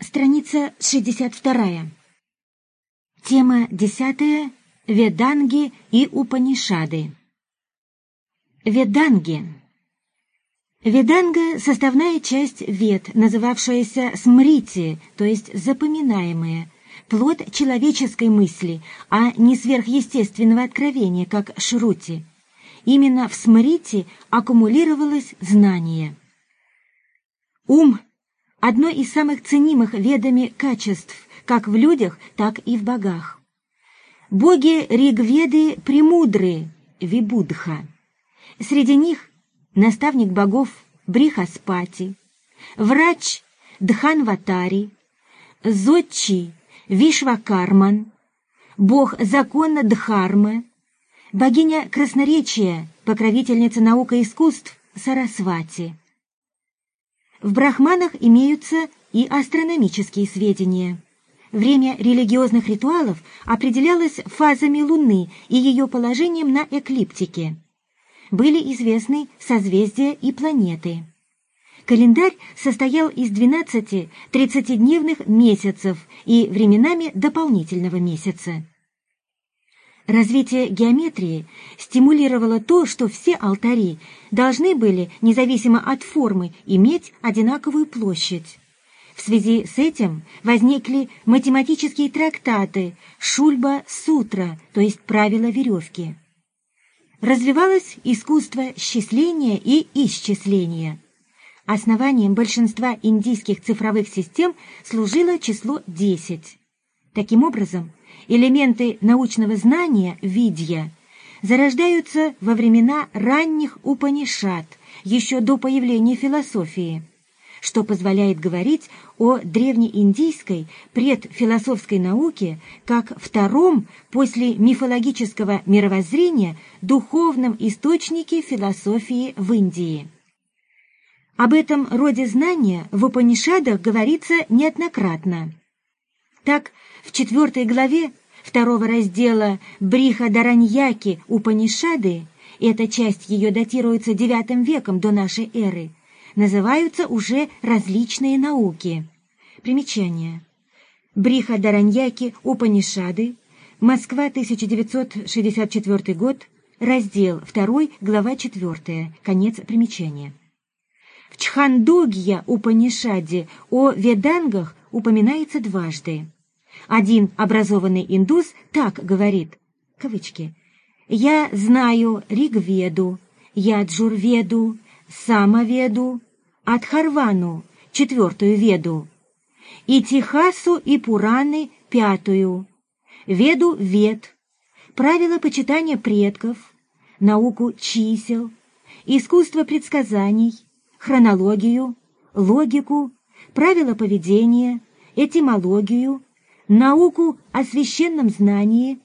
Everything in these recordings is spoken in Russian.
Страница 62. Тема 10. Веданги и Упанишады. Веданги. Веданга – составная часть вед, называвшаяся смрити, то есть запоминаемые, плод человеческой мысли, а не сверхъестественного откровения, как шрути. Именно в смрити аккумулировалось знание. Ум – одно из самых ценимых ведами качеств, как в людях, так и в богах. Боги Ригведы премудрые, Вибудха. Среди них наставник богов Брихаспати, врач Дханватари, Зодчи Вишвакарман, бог закона Дхарма, богиня красноречия, покровительница наук и искусств Сарасвати. В брахманах имеются и астрономические сведения. Время религиозных ритуалов определялось фазами Луны и ее положением на эклиптике. Были известны созвездия и планеты. Календарь состоял из 12 30-дневных месяцев и временами дополнительного месяца. Развитие геометрии стимулировало то, что все алтари должны были, независимо от формы, иметь одинаковую площадь. В связи с этим возникли математические трактаты Шульба-сутра, то есть правила веревки. Развивалось искусство счисления и исчисления. Основанием большинства индийских цифровых систем служило число 10. Таким образом, элементы научного знания, видья, зарождаются во времена ранних Упанишат, еще до появления философии, что позволяет говорить о древнеиндийской предфилософской науке как втором после мифологического мировоззрения духовном источнике философии в Индии. Об этом роде знания в Упанишадах говорится неоднократно. Так, в четвертой главе второго раздела Бриха Дараньяки Упанишады, эта часть ее датируется IX веком до нашей эры, называются уже различные науки. Примечание. Бриха Дараньяки Упанишады, Москва, 1964 год, раздел 2, глава 4, конец примечания. В Чхандогья Упанишаде о ведангах упоминается дважды. Один образованный индус так говорит, кавычки, «Я знаю Ригведу, Яджурведу, Самоведу, Адхарвану, четвертую Веду, и Тихасу и Пураны, пятую, Веду Вед, правила почитания предков, науку чисел, искусство предсказаний, хронологию, логику, правила поведения, этимологию, науку о священном знании,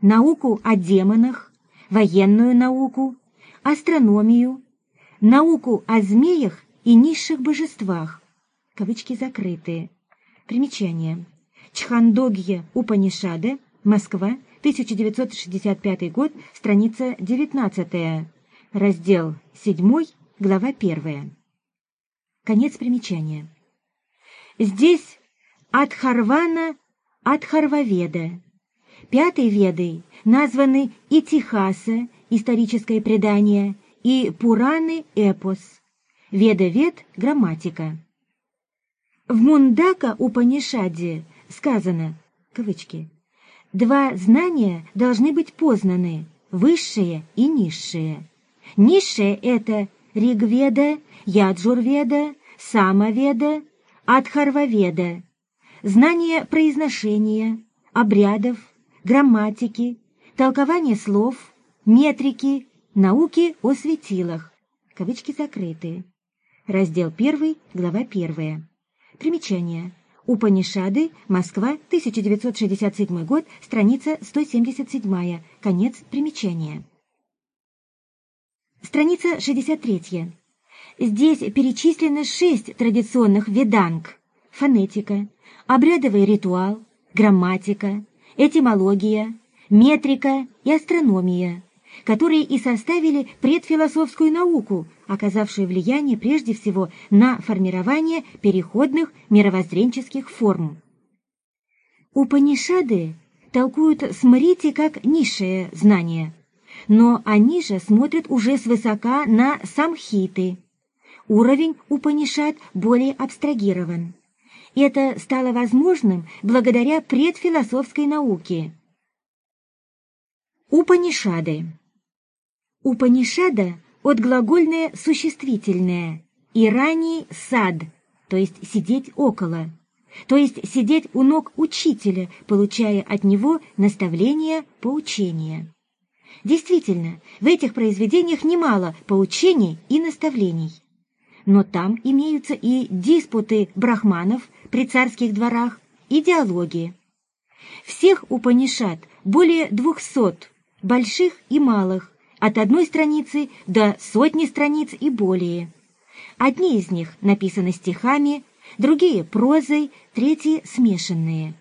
науку о демонах, военную науку, астрономию, науку о змеях и низших божествах. Кавычки закрытые. Примечание. Чхандогья Упанишада, Москва, 1965 год, страница 19, раздел 7, глава 1. Конец примечания. Здесь от Харвана от Харваведа. Пятой ведой названы Итихаса, историческое предание, и Пураны, эпос. Веда-вед, грамматика. В Мундака Упанишаде сказано, кавычки, «Два знания должны быть познаны, высшие и низшие. Низшее — это Ригведа, Яджурведа, Самоведа, Адхарваведа, знание произношения, обрядов, грамматики, толкование слов, метрики, науки о светилах. Кавычки закрыты. Раздел 1, глава 1. Примечание. Упанишады, Москва, 1967 год, страница 177, конец примечания. Страница 63. Здесь перечислено шесть традиционных веданг. Фонетика, обрядовый ритуал, грамматика, этимология, метрика и астрономия, которые и составили предфилософскую науку, оказавшую влияние прежде всего на формирование переходных мировоззренческих форм. Упанишады толкуют смрити как низшее знание, но они же смотрят уже свысока на самхиты. Уровень Упанишад более абстрагирован. Это стало возможным благодаря предфилософской науке. Упанишады Упанишада от глагольное существительное и ранее сад, то есть сидеть около, то есть сидеть у ног учителя, получая от него наставления, поучения. Действительно, в этих произведениях немало поучений и наставлений. Но там имеются и диспуты брахманов при царских дворах, и диалоги. Всех Упанишат более двухсот, больших и малых, от одной страницы до сотни страниц и более. Одни из них написаны стихами, другие — прозой, третьи — смешанные.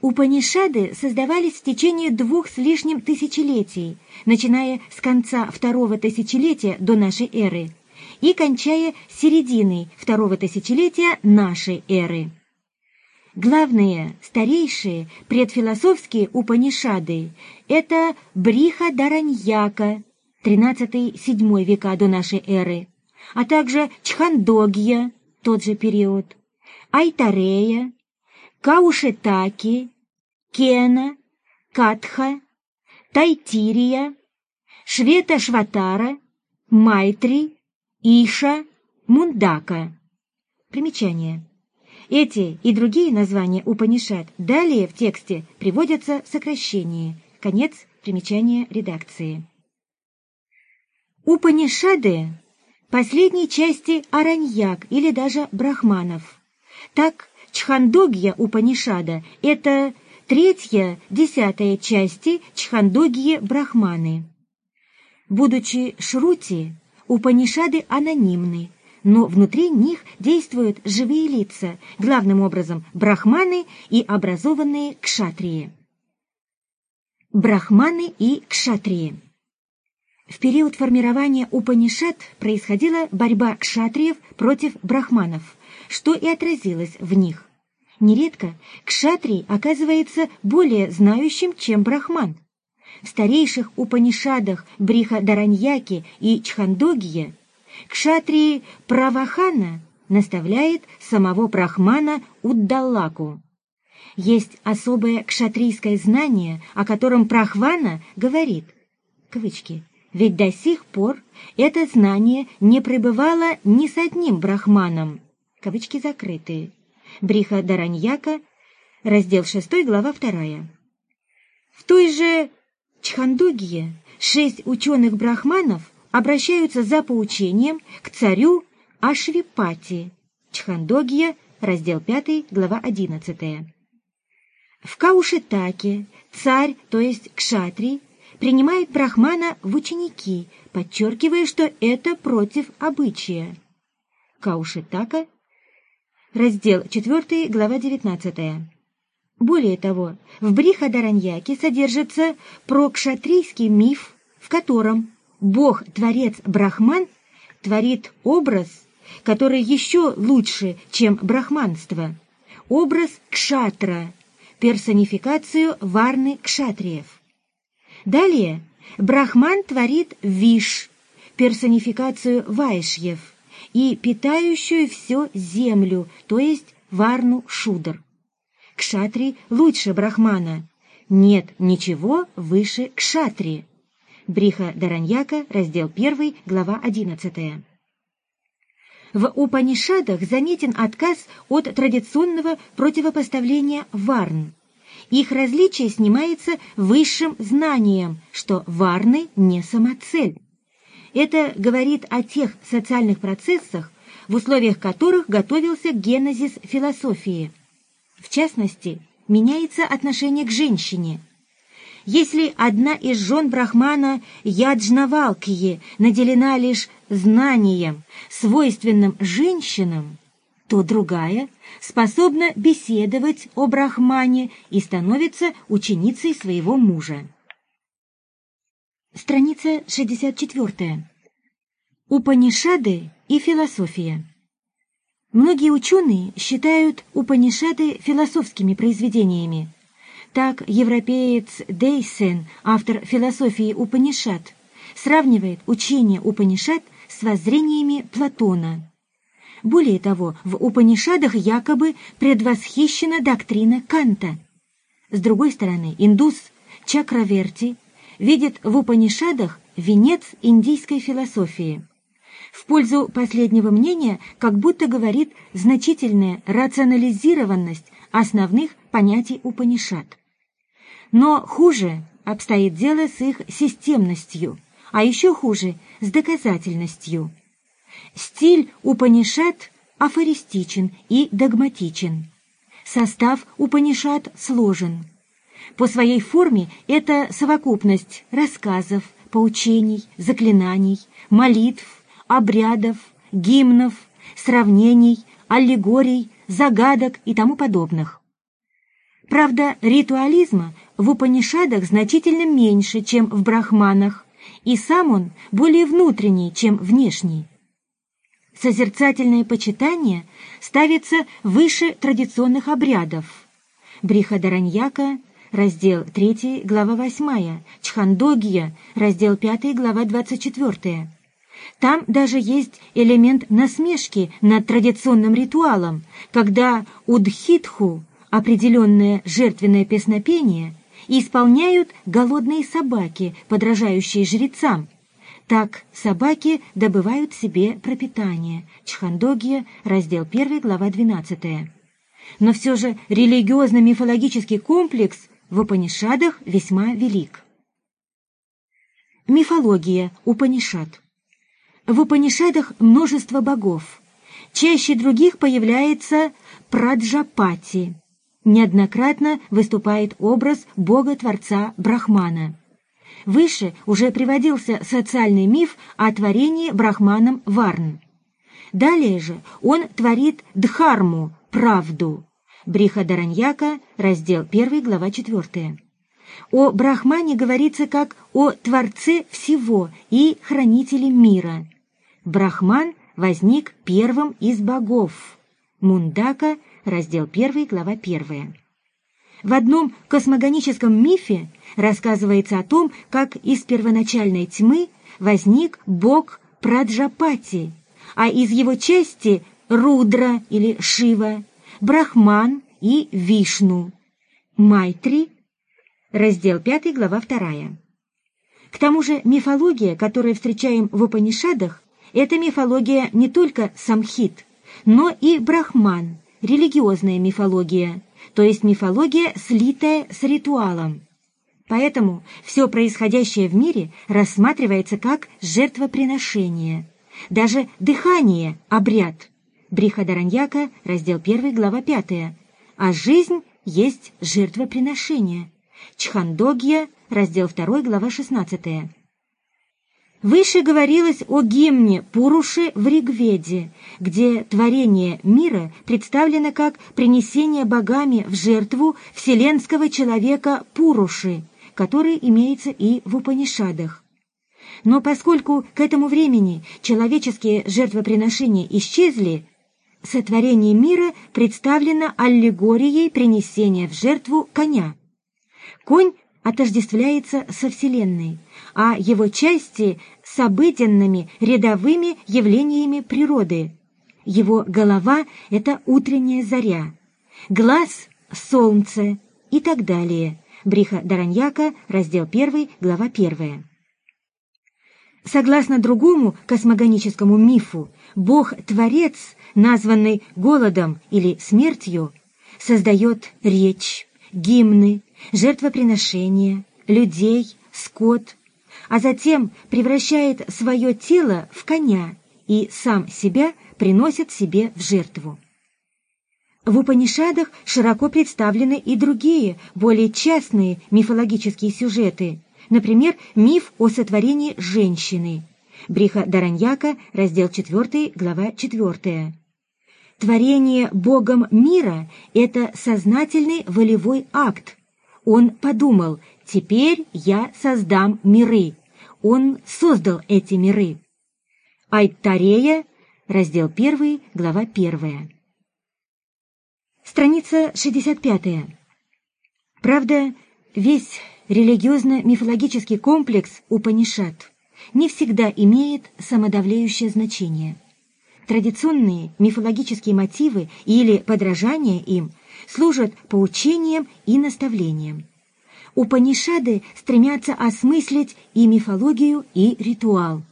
Упанишады создавались в течение двух с лишним тысячелетий, начиная с конца второго тысячелетия до нашей эры и кончая серединой второго тысячелетия нашей эры. Главные, старейшие предфилософские Упанишады – это Бриха Дараньяка, 13-7 века до нашей эры, а также Чхандогья, тот же период, Айтарея, Каушетаки, Кена, Катха, Тайтирия, Швета Шватара, Майтри, Иша, Мундака. Примечание. Эти и другие названия Упанишат далее в тексте приводятся в сокращении. Конец примечания редакции. Упанишады – последней части Араньяк или даже Брахманов. Так, Чхандогья Упанишада – это третья, десятая части Чхандогьи Брахманы. Будучи Шрути, Упанишады анонимны, но внутри них действуют живые лица, главным образом брахманы и образованные кшатрии. Брахманы и кшатрии В период формирования Упанишат происходила борьба кшатриев против брахманов, что и отразилось в них. Нередко кшатрий оказывается более знающим, чем брахман. В старейших Упанишадах Бриха Дараньяки и Чхандогия Кшатрии Правахана наставляет самого Брахмана Уддалаку. Есть особое кшатрийское знание, о котором Прахвана говорит, кавычки, ведь до сих пор это знание не пребывало ни с одним брахманом, кавычки закрытые. Бриха Дараньяка, раздел 6, глава 2. В той же Чхандогии шесть ученых-брахманов обращаются за поучением к царю Ашвипати. Чхандогия, раздел 5, глава 11. В Каушитаке царь, то есть Кшатри, принимает брахмана в ученики, подчеркивая, что это против обычая. Каушитака, раздел 4, глава 19. Более того, в Брихадараньяке содержится прокшатрийский миф, в котором Бог-творец Брахман творит образ, который еще лучше, чем брахманство. Образ кшатра, персонификацию варны кшатриев. Далее Брахман творит виш, персонификацию вайшьев, и питающую все землю, то есть варну шудр. Кшатри лучше Брахмана. Нет ничего выше кшатри. Бриха Дараньяка, раздел 1, глава 11. В Упанишадах заметен отказ от традиционного противопоставления варн. Их различие снимается высшим знанием, что варны не самоцель. Это говорит о тех социальных процессах, в условиях которых готовился генезис философии. В частности, меняется отношение к женщине – если одна из жен Брахмана Яджнавалкьи наделена лишь знанием, свойственным женщинам, то другая способна беседовать о Брахмане и становится ученицей своего мужа. Страница 64. Упанишады и философия. Многие ученые считают Упанишады философскими произведениями. Так европеец Дейсен, автор философии Упанишад, сравнивает учение Упанишад с воззрениями Платона. Более того, в Упанишадах якобы предвосхищена доктрина Канта. С другой стороны, индус Чакраверти видит в Упанишадах венец индийской философии. В пользу последнего мнения как будто говорит значительная рационализированность основных понятий Упанишад. Но хуже обстоит дело с их системностью, а еще хуже – с доказательностью. Стиль Упанишад афористичен и догматичен. Состав Упанишад сложен. По своей форме это совокупность рассказов, поучений, заклинаний, молитв, обрядов, гимнов, сравнений, аллегорий, загадок и тому подобных. Правда, ритуализма в Упанишадах значительно меньше, чем в брахманах, и сам он более внутренний, чем внешний. Созерцательное почитание ставится выше традиционных обрядов. Брихадараньяка, раздел 3, глава 8, Чхандогия, раздел 5, глава 24. Там даже есть элемент насмешки над традиционным ритуалом, когда удхитху, определенное жертвенное песнопение, исполняют голодные собаки, подражающие жрецам. Так собаки добывают себе пропитание. Чхандогия, раздел 1, глава 12. Но все же религиозно-мифологический комплекс в Упанишадах весьма велик. Мифология Упанишад В Упанишадах множество богов. Чаще других появляется Праджапати. Неоднократно выступает образ бога-творца Брахмана. Выше уже приводился социальный миф о творении Брахманом Варн. Далее же он творит Дхарму, правду. Брихадараньяка, раздел 1, глава 4. О Брахмане говорится как о Творце всего и Хранителе мира. Брахман возник первым из богов. Мундака, раздел 1, глава 1. В одном космогоническом мифе рассказывается о том, как из первоначальной тьмы возник бог Праджапати, а из его части Рудра или Шива, Брахман и Вишну. Майтри, раздел 5, глава 2. К тому же мифология, которую встречаем в Упанишадах, это мифология не только самхит, но и брахман, религиозная мифология, то есть мифология, слитая с ритуалом. Поэтому все происходящее в мире рассматривается как жертвоприношение. Даже дыхание – обряд. Брихадараньяка, раздел 1, глава 5. А жизнь есть жертвоприношение. Чхандогья, раздел 2, глава 16. Выше говорилось о гимне Пуруши в Ригведе, где творение мира представлено как принесение богами в жертву вселенского человека Пуруши, который имеется и в Упанишадах. Но поскольку к этому времени человеческие жертвоприношения исчезли, сотворение мира представлено аллегорией принесения в жертву коня. Конь отождествляется со Вселенной, а его части – с обыденными рядовыми явлениями природы. Его голова – это утренняя заря, глаз – солнце и так далее. Бриха Дараньяка, раздел 1, глава 1. Согласно другому космогоническому мифу, Бог-творец, названный голодом или смертью, создает речь, гимны, жертвоприношения, людей, скот, а затем превращает свое тело в коня и сам себя приносит себе в жертву. В Упанишадах широко представлены и другие, более частные мифологические сюжеты, например, миф о сотворении женщины. Бриха Дараньяка, раздел 4, глава 4. Творение Богом мира – это сознательный волевой акт. Он подумал, теперь я создам миры. Он создал эти миры. Айтарея, раздел 1, глава 1. Страница 65. Правда, весь религиозно-мифологический комплекс Упанишат не всегда имеет самодавлеющее значение. Традиционные мифологические мотивы или подражание им служат поучением и наставлением. Упанишады стремятся осмыслить и мифологию, и ритуал.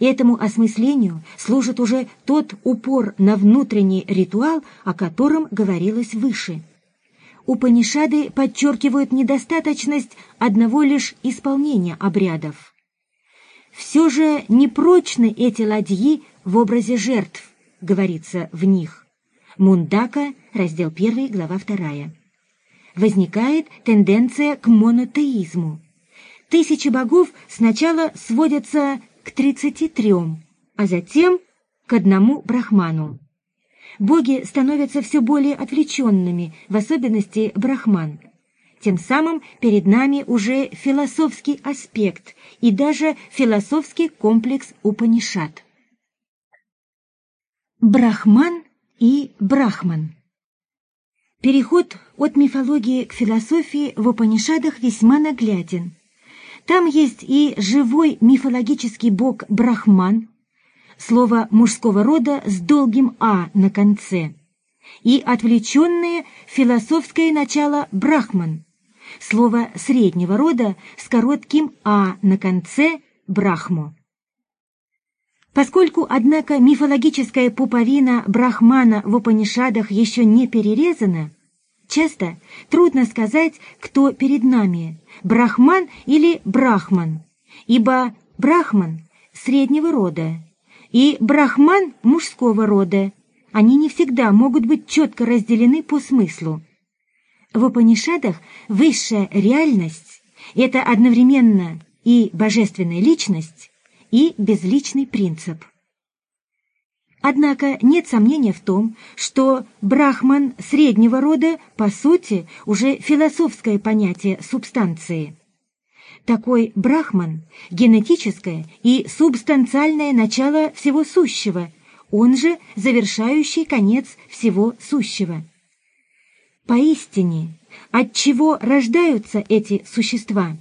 Этому осмыслению служит уже тот упор на внутренний ритуал, о котором говорилось выше. Упанишады подчеркивают недостаточность одного лишь исполнения обрядов. Все же непрочны эти ладьи в образе жертв, говорится в них. Мундака, раздел 1, глава 2. Возникает тенденция к монотеизму. Тысячи богов сначала сводятся к 33, а затем к одному брахману. Боги становятся все более отвлеченными, в особенности брахман – тем самым перед нами уже философский аспект и даже философский комплекс Упанишат. Брахман и Брахман Переход от мифологии к философии в Упанишадах весьма нагляден. Там есть и живой мифологический бог Брахман, слово мужского рода с долгим «а» на конце, и отвлеченное философское начало Брахман – слово среднего рода с коротким «а» на конце «брахмо». Поскольку, однако, мифологическая пуповина Брахмана в Упанишадах еще не перерезана, часто трудно сказать, кто перед нами – Брахман или Брахман, ибо Брахман – среднего рода и Брахман – мужского рода, они не всегда могут быть четко разделены по смыслу. В Упанишадах высшая реальность — это одновременно и божественная личность, и безличный принцип. Однако нет сомнения в том, что брахман среднего рода, по сути, уже философское понятие субстанции. Такой брахман – генетическое и субстанциальное начало всего сущего, он же завершающий конец всего сущего. Поистине, от чего рождаются эти существа?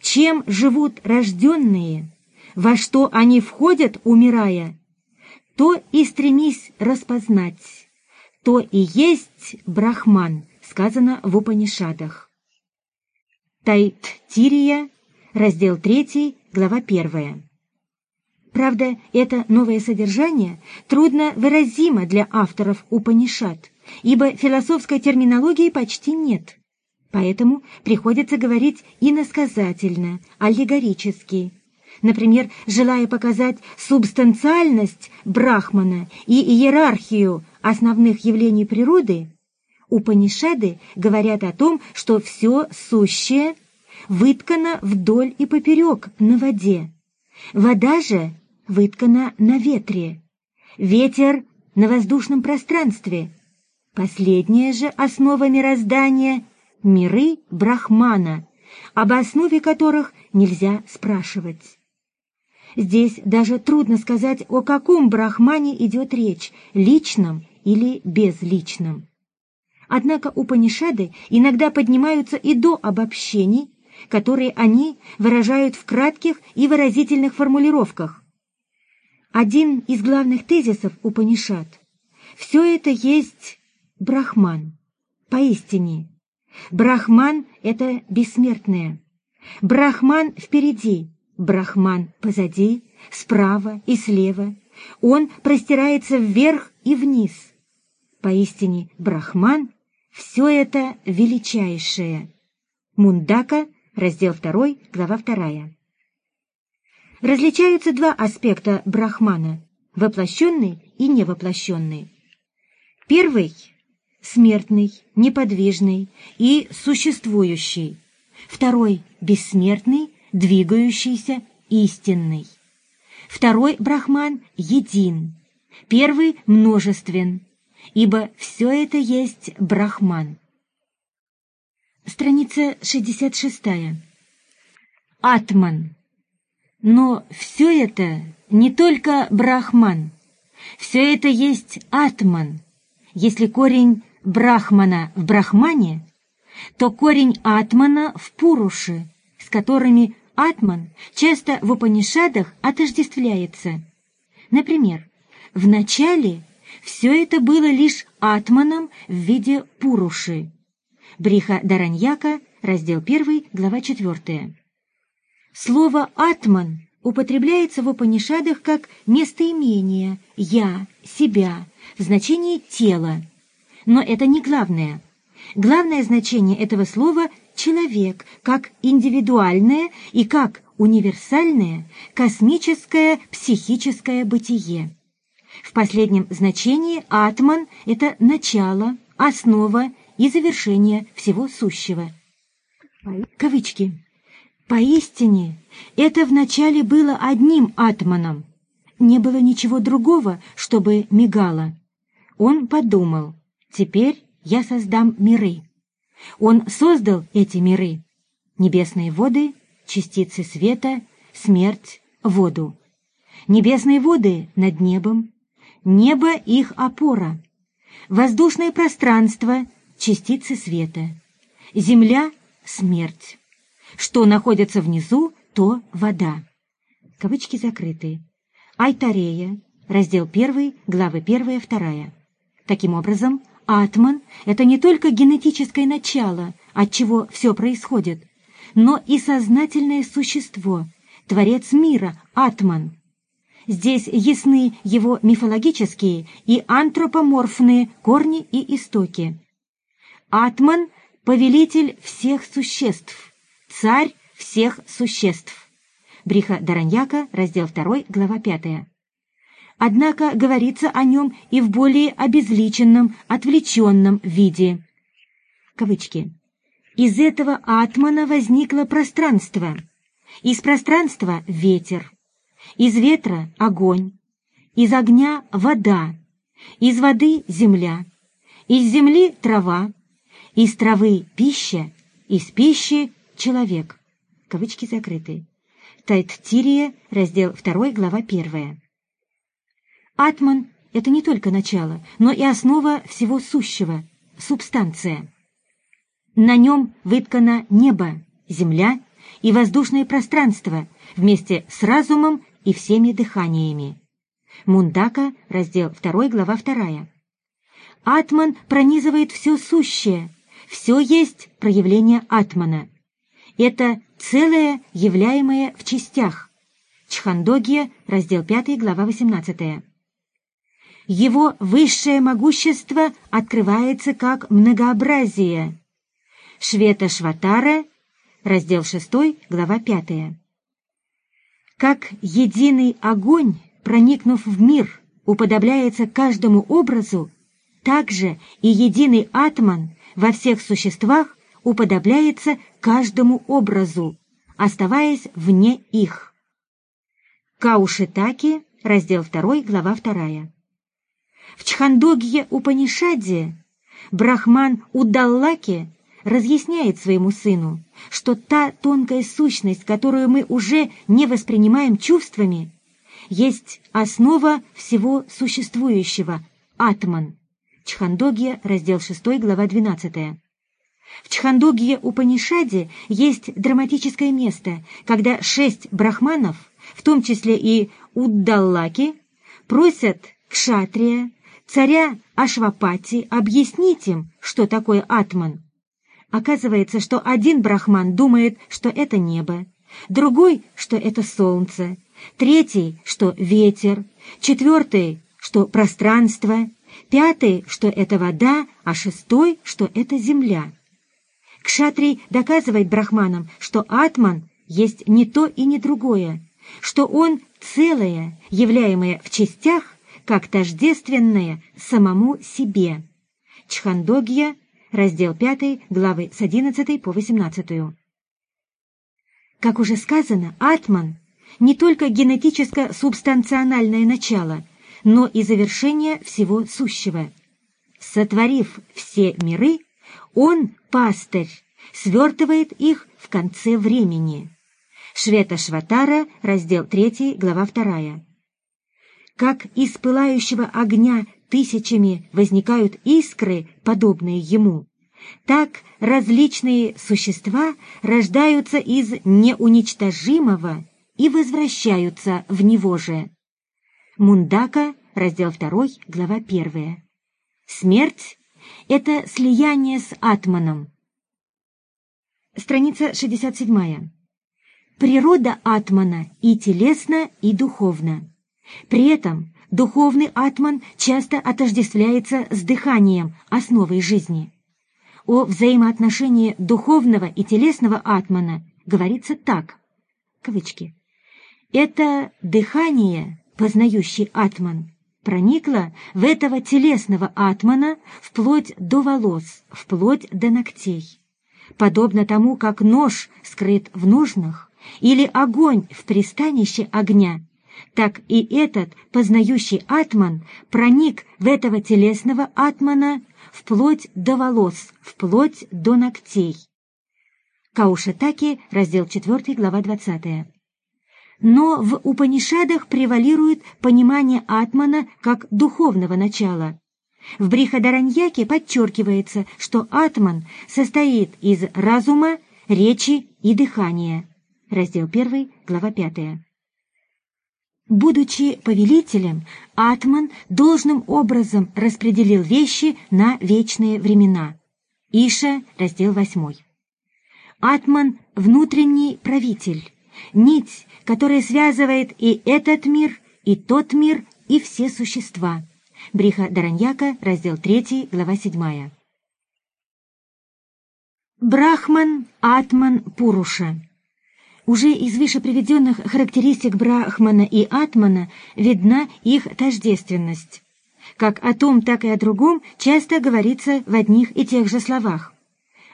Чем живут рожденные? Во что они входят, умирая? То и стремись распознать, то и есть Брахман, сказано в Упанишадах. Тайт-Тирия, раздел 3, глава 1. Правда, это новое содержание трудно выразимо для авторов Упанишад – ибо философской терминологии почти нет. Поэтому приходится говорить иносказательно, аллегорически. Например, желая показать субстанциальность Брахмана и иерархию основных явлений природы, Упанишады говорят о том, что все сущее выткано вдоль и поперек на воде. Вода же выткана на ветре, ветер на воздушном пространстве, Последняя же основа мироздания — миры Брахмана, об основе которых нельзя спрашивать. Здесь даже трудно сказать, о каком Брахмане идет речь, личном или безличном. Однако Упанишады иногда поднимаются и до обобщений, которые они выражают в кратких и выразительных формулировках. Один из главных тезисов Упанишад — все это есть Брахман. Поистине. Брахман — это бессмертное. Брахман впереди, Брахман позади, справа и слева. Он простирается вверх и вниз. Поистине, Брахман — все это величайшее. Мундака, раздел 2, глава 2. Различаются два аспекта Брахмана — воплощенный и невоплощенный. Первый смертный, неподвижный и существующий. Второй – бессмертный, двигающийся, истинный. Второй брахман – един. Первый – множествен, ибо все это есть брахман. Страница 66. Атман. Но все это не только брахман, все это есть атман. Если корень брахмана в брахмане, то корень атмана в пуруше, с которыми атман часто в Упанишадах отождествляется. Например, в начале все это было лишь атманом в виде пуруши. Бриха Дараньяка, раздел 1, глава 4. Слово «атман» употребляется в Упанишадах как местоимение «я», «себя» в значении «тела». Но это не главное. Главное значение этого слова – человек, как индивидуальное и как универсальное космическое психическое бытие. В последнем значении «атман» — это начало, основа и завершение всего сущего. Кавычки. Поистине, это вначале было одним атманом. Не было ничего другого, чтобы мигало. Он подумал, теперь я создам миры. Он создал эти миры. Небесные воды, частицы света, смерть, воду. Небесные воды над небом, небо их опора. Воздушное пространство, частицы света. Земля — смерть. Что находится внизу, то вода. Кавычки закрыты. Айтарея, раздел 1, главы 1, 2. Таким образом, атман — это не только генетическое начало, от чего все происходит, но и сознательное существо, творец мира, атман. Здесь ясны его мифологические и антропоморфные корни и истоки. Атман — повелитель всех существ, царь всех существ. Бриха Дараньяка, раздел 2, глава 5. Однако говорится о нем и в более обезличенном, отвлеченном виде. Кавычки. Из этого атмана возникло пространство. Из пространства — ветер. Из ветра — огонь. Из огня — вода. Из воды — земля. Из земли — трава. Из травы — пища. Из пищи Человек. Кавычки закрыты. Тайт-Тирия, раздел 2, глава 1. Атман — это не только начало, но и основа всего сущего, субстанция. На нем выткано небо, земля и воздушное пространство вместе с разумом и всеми дыханиями. Мундака, раздел 2, глава 2. Атман пронизывает все сущее, все есть проявление Атмана — это целое, являемое в частях. Чхандогия, раздел 5, глава 18. Его высшее могущество открывается как многообразие. Швета Шватара, раздел 6, глава 5. Как единый огонь, проникнув в мир, уподобляется каждому образу, так же и единый атман во всех существах уподобляется каждому образу, оставаясь вне их. Каушитаки, раздел 2, глава 2. В Чхандогье Упанишаде Брахман Удаллаки разъясняет своему сыну, что та тонкая сущность, которую мы уже не воспринимаем чувствами, есть основа всего существующего, атман. Чхандогья, раздел 6, глава 12. В Чхандогье Упанишаде есть драматическое место, когда шесть брахманов, в том числе и Уддаллаки, просят кшатрия, царя Ашвапати, объяснить им, что такое атман. Оказывается, что один брахман думает, что это небо, другой, что это солнце, третий, что ветер, четвертый, что пространство, пятый, что это вода, а шестой, что это земля. Кшатрий доказывает брахманам, что атман есть не то и не другое, что он целое, являемое в частях, как тождественное самому себе. Чхандогья, раздел 5, главы с 11 по 18. Как уже сказано, атман не только генетическо-субстанциональное начало, но и завершение всего сущего. Сотворив все миры, он, пастырь, свертывает их в конце времени. Швета Шватара, раздел 3, глава 2. Как из пылающего огня тысячами возникают искры, подобные ему, так различные существа рождаются из неуничтожимого и возвращаются в него же. Мундака, раздел 2, глава 1. Смерть — это слияние с атманом. Страница 67. Природа атмана и телесна, и духовна. При этом духовный атман часто отождествляется с дыханием, основой жизни. О взаимоотношении духовного и телесного атмана говорится так, кавычки, «Это дыхание, познающий атман, проникло в этого телесного атмана вплоть до волос, вплоть до ногтей. Подобно тому, как нож скрыт в ножнах, или огонь в пристанище огня, так и этот познающий атман проник в этого телесного атмана вплоть до волос, вплоть до ногтей. Каушатаки, раздел 4, глава 20. Но в Упанишадах превалирует понимание атмана как духовного начала. В Брихадараньяке подчеркивается, что атман состоит из разума, речи и дыхания раздел 1, глава 5. Будучи повелителем, Атман должным образом распределил вещи на вечные времена. Иша, раздел 8. Атман — внутренний правитель, нить, которая связывает и этот мир, и тот мир, и все существа. Бриха Дараньяка, раздел 3, глава 7. Брахман, Атман, Пуруша уже из выше приведенных характеристик Брахмана и Атмана видна их тождественность. Как о том, так и о другом часто говорится в одних и тех же словах.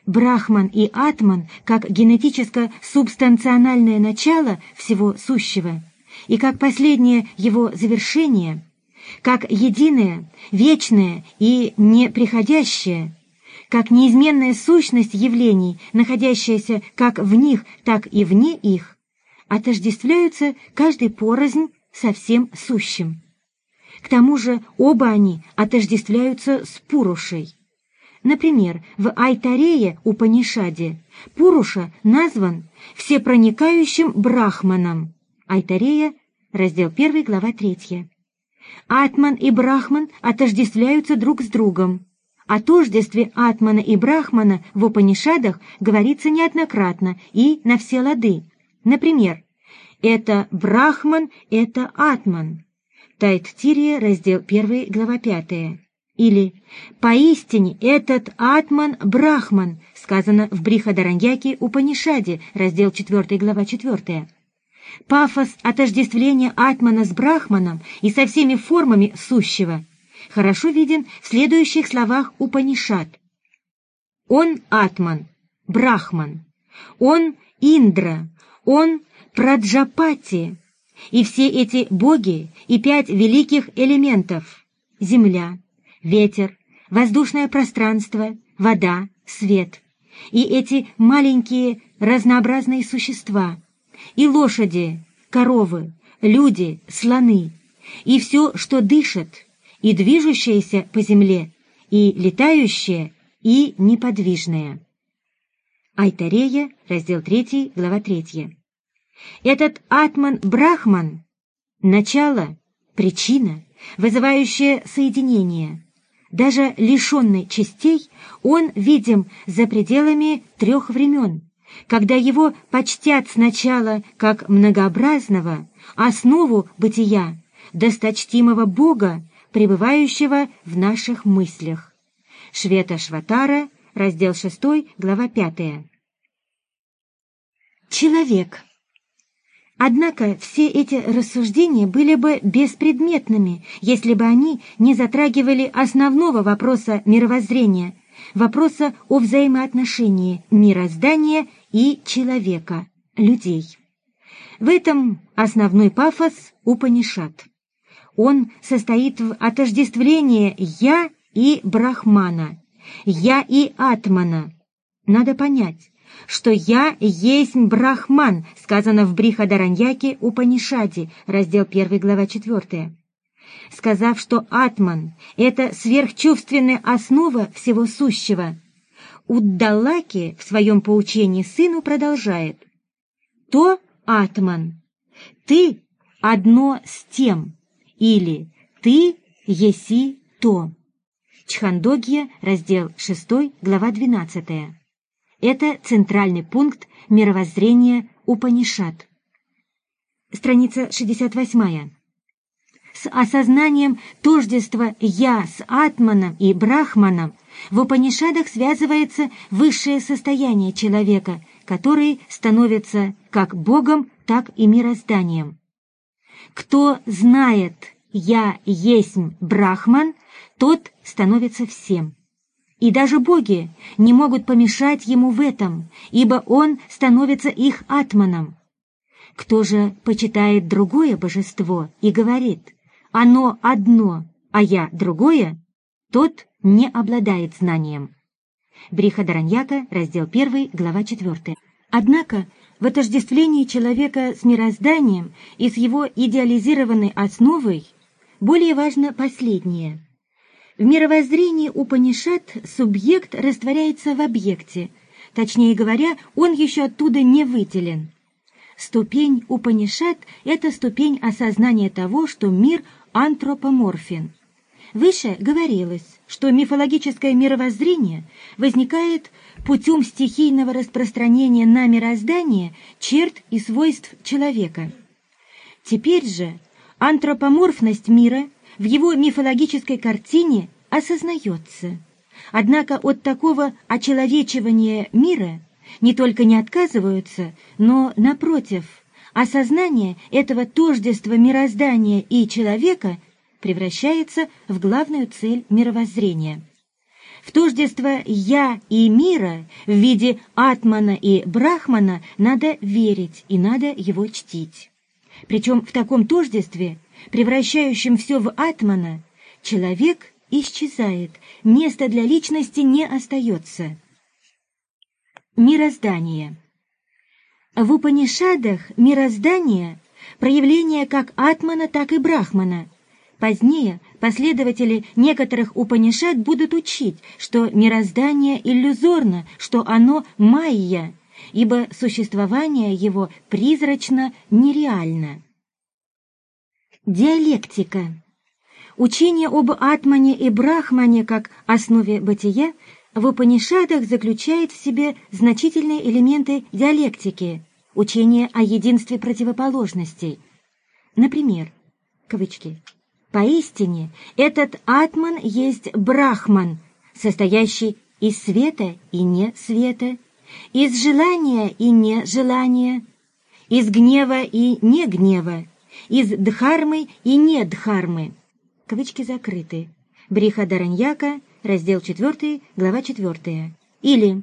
Брахман и Атман как генетическо-субстанциональное начало всего сущего и как последнее его завершение, как единое, вечное и неприходящее – как неизменная сущность явлений, находящаяся как в них, так и вне их, отождествляются каждый порознь со всем сущим. К тому же оба они отождествляются с Пурушей. Например, в Айтарее Упанишаде Пуруша назван всепроникающим Брахманом. Айтарея, раздел 1, глава 3. Атман и Брахман отождествляются друг с другом. О тождестве Атмана и Брахмана в Упанишадах говорится неоднократно и на все лады. Например, «Это Брахман, это Атман». Тайттирия, раздел 1, глава 5. Или «Поистине этот Атман Брахман», сказано в Брихадараньяке Упанишаде, раздел 4, глава 4. Пафос отождествления Атмана с Брахманом и со всеми формами сущего – хорошо виден в следующих словах Упанишат. Он Атман, Брахман, он Индра, он Праджапати, и все эти боги и пять великих элементов — земля, ветер, воздушное пространство, вода, свет, и эти маленькие разнообразные существа, и лошади, коровы, люди, слоны, и все, что дышит, и движущееся по земле, и летающее, и неподвижное. Айтарея, раздел 3, глава 3. Этот Атман-Брахман — начало, причина, вызывающая соединение. Даже лишенный частей, он видим за пределами трех времен, когда его почтят сначала как многообразного, основу бытия, досточтимого Бога, пребывающего в наших мыслях. Швета Шватара, раздел 6, глава 5. Человек. Однако все эти рассуждения были бы беспредметными, если бы они не затрагивали основного вопроса мировоззрения, вопроса о взаимоотношении мироздания и человека, людей. В этом основной пафос Упанишат. Он состоит в отождествлении «я» и Брахмана, «я» и Атмана. Надо понять, что «я есть Брахман», сказано в Брихадараньяке Упанишаде, раздел 1, глава 4. Сказав, что Атман — это сверхчувственная основа всего сущего, Уддалаки в своем поучении сыну продолжает «То Атман, ты одно с тем» или «ты еси то». Чхандогья, раздел 6, глава 12. Это центральный пункт мировоззрения Упанишат. Страница 68. С осознанием тождества «я» с Атманом и Брахманом в Упанишадах связывается высшее состояние человека, который становится как Богом, так и мирозданием. Кто знает «я есть Брахман», тот становится всем. И даже боги не могут помешать ему в этом, ибо он становится их атманом. Кто же почитает другое божество и говорит «оно одно, а я другое», тот не обладает знанием. Брихадараньяка, раздел 1, глава 4. Однако в отождествлении человека с мирозданием и с его идеализированной основой более важно последнее – в мировоззрении Упанишат субъект растворяется в объекте, точнее говоря, он еще оттуда не выделен. Ступень Упанишат – это ступень осознания того, что мир антропоморфен. Выше говорилось, что мифологическое мировоззрение возникает путем стихийного распространения на мироздание черт и свойств человека. Теперь же антропоморфность мира в его мифологической картине осознается. Однако от такого очеловечивания мира не только не отказываются, но, напротив, осознание этого тождества мироздания и человека превращается в главную цель мировоззрения. В тождество «я» и «мира» в виде Атмана и Брахмана надо верить и надо его чтить. Причем в таком тождестве превращающим все в атмана, человек исчезает, места для личности не остается. Мироздание В Упанишадах мироздание – проявление как атмана, так и брахмана. Позднее последователи некоторых Упанишад будут учить, что мироздание иллюзорно, что оно майя, ибо существование его призрачно нереально. Диалектика. Учение об Атмане и Брахмане как основе бытия в Упанишадах заключает в себе значительные элементы диалектики, учение о единстве противоположностей. Например, кавычки, «Поистине этот Атман есть Брахман, состоящий из света и не света, из желания и не желания, из гнева и не гнева, из дхармы и не дхармы. Кавычки закрыты. Брихадараньяка, раздел 4, глава 4. Или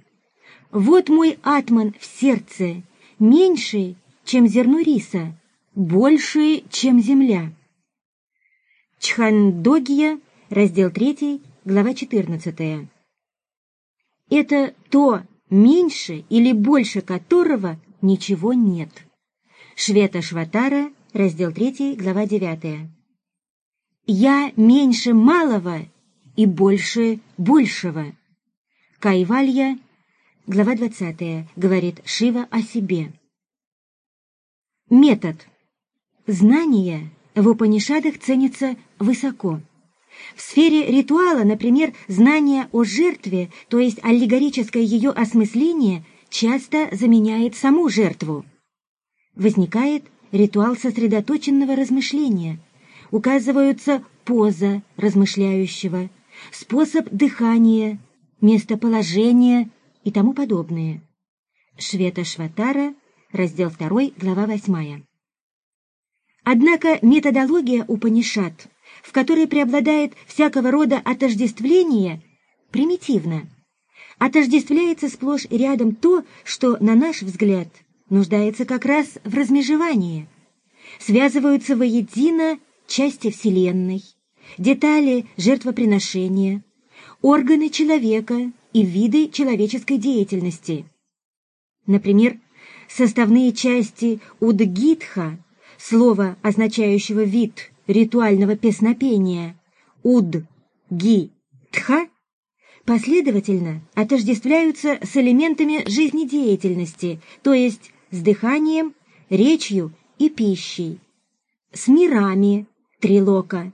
«Вот мой атман в сердце, меньше, чем зерно риса, больше, чем земля». Чхандогия, раздел 3, глава 14. Это то, меньше или больше которого ничего нет. Швета Шватара, раздел 3, глава 9. «Я меньше малого и больше большего». Кайвалья, глава 20, говорит Шива о себе. Метод. Знание в Упанишадах ценится высоко. В сфере ритуала, например, знание о жертве, то есть аллегорическое ее осмысление, часто заменяет саму жертву. Возникает ритуал сосредоточенного размышления, указываются поза размышляющего, способ дыхания, местоположение и тому подобное. Швета Шватара, раздел 2, глава 8. Однако методология Упанишат, в которой преобладает всякого рода отождествление, примитивна. Отождествляется сплошь и рядом то, что, на наш взгляд, нуждается как раз в размежевании. Связываются воедино части Вселенной, детали жертвоприношения, органы человека и виды человеческой деятельности. Например, составные части удгитха, слова, означающего вид ритуального песнопения, уд-ги-тха, последовательно отождествляются с элементами жизнедеятельности, то есть с дыханием, речью и пищей, с мирами, трилока,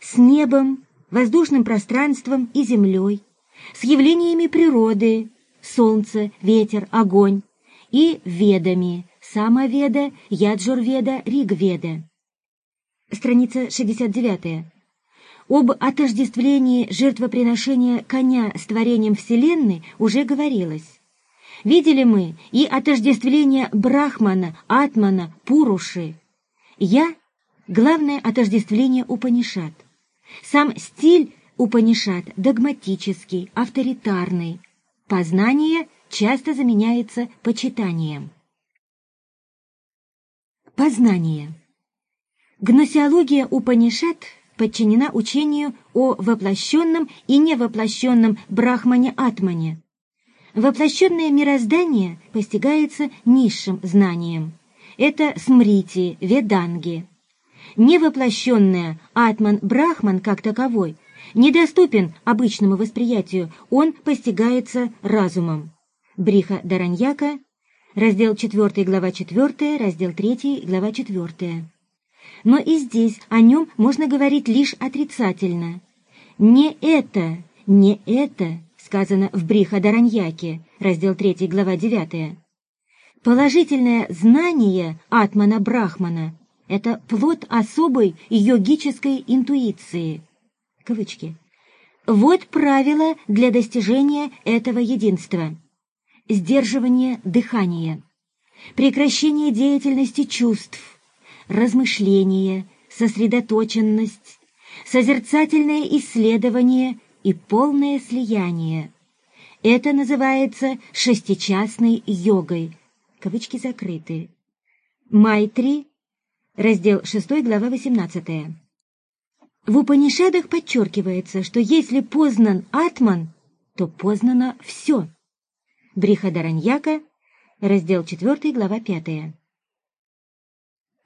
с небом, воздушным пространством и землей, с явлениями природы, солнце, ветер, огонь, и ведами, самоведа, яджурведа, ригведа. Страница 69. Об отождествлении жертвоприношения коня с творением Вселенной уже говорилось. Видели мы и отождествление Брахмана, Атмана, Пуруши. Я — главное отождествление Упанишат. Сам стиль Упанишат догматический, авторитарный. Познание часто заменяется почитанием. Познание. Гносеология Упанишат подчинена учению о воплощенном и невоплощенном Брахмане-Атмане. Воплощенное мироздание постигается низшим знанием. Это смрити, веданги. Невоплощенное Атман-Брахман как таковой недоступен обычному восприятию, он постигается разумом. Бриха Дараньяка, раздел 4, глава 4, раздел 3, глава 4. Но и здесь о нем можно говорить лишь отрицательно. «Не это, не это», сказано в Бриха Дараньяке, раздел 3, глава 9. Положительное знание Атмана Брахмана – это плод особой йогической интуиции. Кавычки. Вот правило для достижения этого единства. Сдерживание дыхания, прекращение деятельности чувств, размышление, сосредоточенность, созерцательное исследование и полное слияние. Это называется шестичастной йогой. Кавычки закрыты. Майтри, раздел 6, глава 18. В Упанишадах подчеркивается, что если познан Атман, то познано все. Брихадараньяка, раздел 4, глава 5.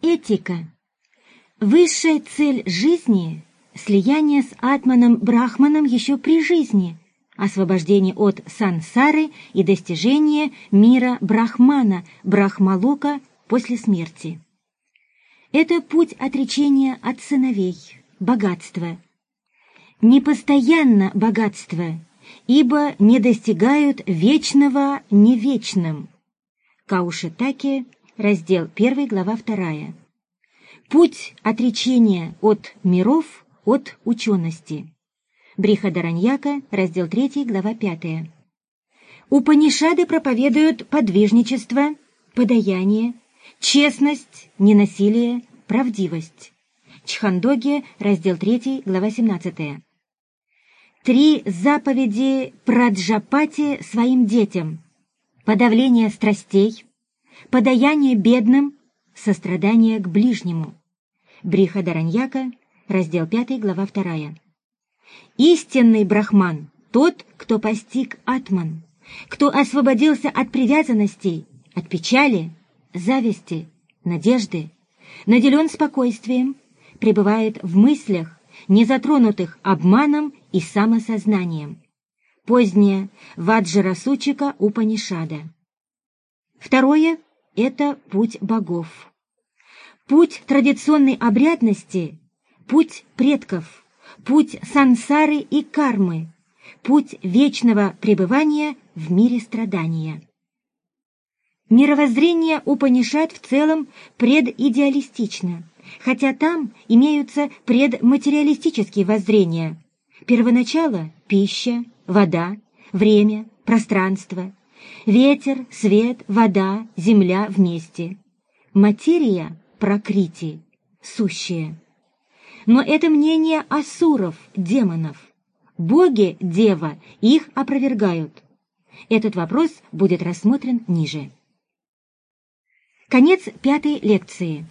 Этика. Высшая цель жизни – слияние с Атманом Брахманом еще при жизни, освобождение от сансары и достижение мира Брахмана, Брахмалока после смерти. Это путь отречения от сыновей, богатства. Непостоянно богатство, ибо не достигают вечного невечным. Каушитаки – раздел 1, глава 2. Путь отречения от миров, от учености. Брихадараньяка, раздел 3, глава 5. Упанишады проповедуют подвижничество, подаяние, честность, ненасилие, правдивость. Чхандоги, раздел 3, глава 17. Три заповеди Праджапати своим детям. Подавление страстей, подаяние бедным, сострадание к ближнему. Бриха Дараньяка, раздел 5, глава 2. Истинный брахман – тот, кто постиг атман, кто освободился от привязанностей, от печали, зависти, надежды, наделен спокойствием, пребывает в мыслях, не затронутых обманом и самосознанием. Позднее Ваджарасучика Упанишада. Второе это путь богов. Путь традиционной обрядности, путь предков, путь сансары и кармы, путь вечного пребывания в мире страдания. Мировоззрение Упанишат в целом предидеалистично, хотя там имеются предматериалистические воззрения. Первоначало – пища, вода, время, пространство, Ветер, свет, вода, земля вместе. Материя — прокрити, сущее. Но это мнение асуров, демонов. Боги, дева, их опровергают. Этот вопрос будет рассмотрен ниже. Конец пятой лекции.